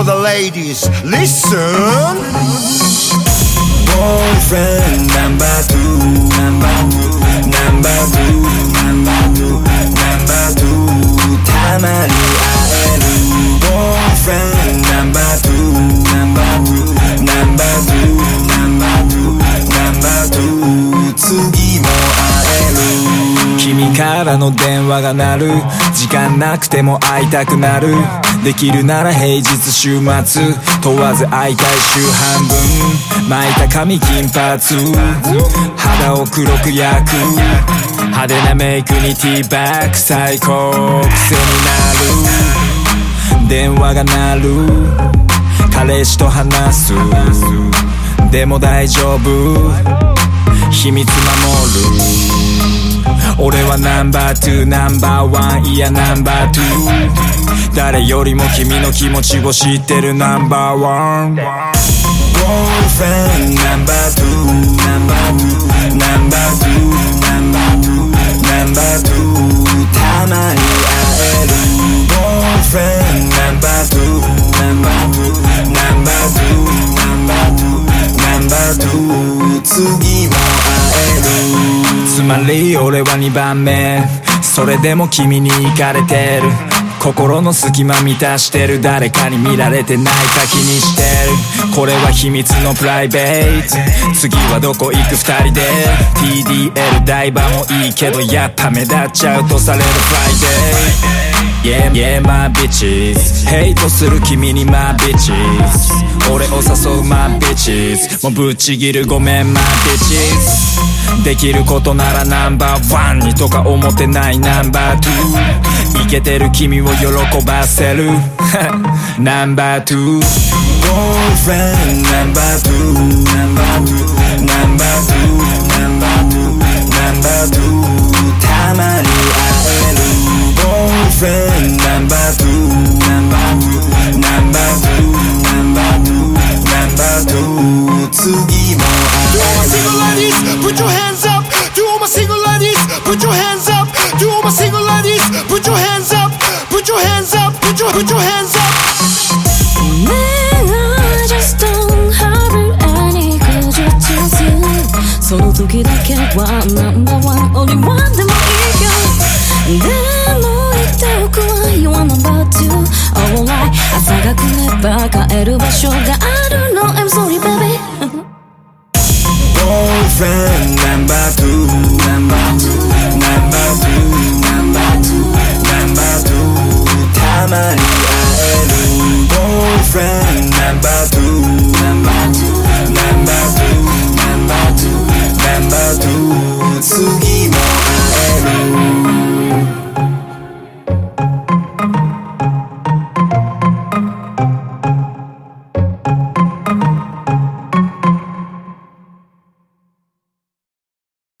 for the ladies listen boyfriend number two number two number two number two number two たまに会える boyfriend number two number two number two number two number two 次も会える君からの電話が鳴る時間なくても会いたくなるできるなら平日週末。問わず会いたい週半分。巻いた髪金髪。肌を黒く焼く。派手なメイクにティーバッグ。最高癖になる。電話が鳴る。彼氏と話す。でも大丈夫。秘密守る。俺はナンバー2ナンバーワンいやナンバー2誰よりも君の気持ちを知ってるナンバーワン Girlfriend ナンバー2ナンバー2ナンバー2ナンバー2ナンバたまに会える。Girlfriend ナンバー2ナンバー2ナンバー2ナンバー2ナンバー2次は会える。つまり俺は2番目。それでも君に行かれてる。心の隙間満たしてる誰かに見られてないか気にしてる。これは秘密のプライベート。次はどこ行く二人で。TDL 台場もいいけどやっぱ目立っちゃうとされる Friday Yeah, yeah, my bitches. ヘイトする君に my bitches. 俺を誘う my bitches. もうぶっちぎるごめん my bitches. できることならナンバーワンにとか思ってないナンバーツー。イケてる君を喜ばせるナンバーツー boyfriend number two number two number two number two number two たまに会える boyfriend number two number two number two number two number two 次も To all my 会える your hands up. Put your put your hands up. I just don't have any good chances その時だけはナンバーワン only one でもいいよでも言っておくわ You are number two Alright 朝が来れば帰る場所がある